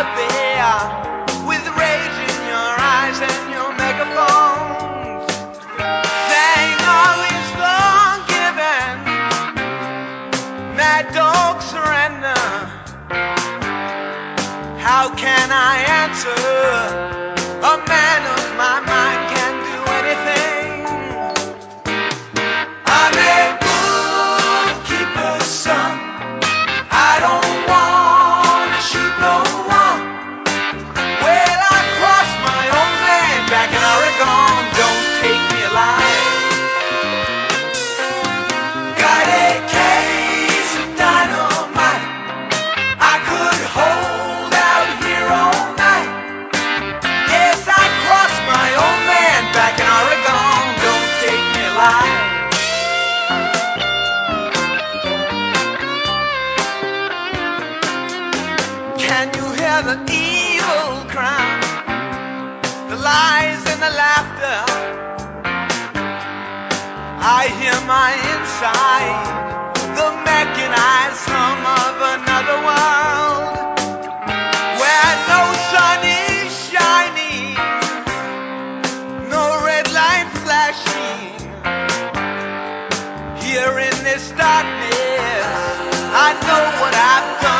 out there with rage in your eyes and your megaphones, saying all is forgiven. Mad dog surrender. How can I answer a man of my? the evil crime, the lies and the laughter. I hear my inside, the mechanized hum of another world where no sun is shining, no red light flashing. Here in this darkness, I know what I've done.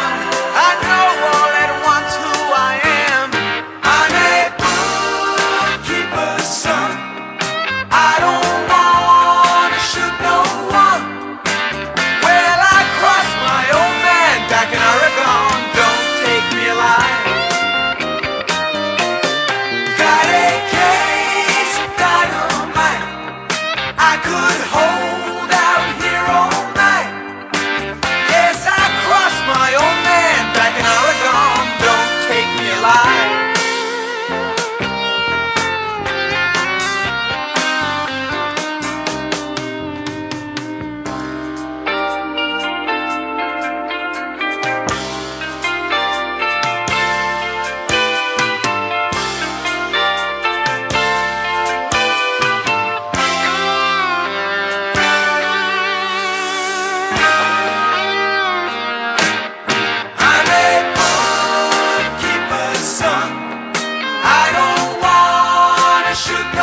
should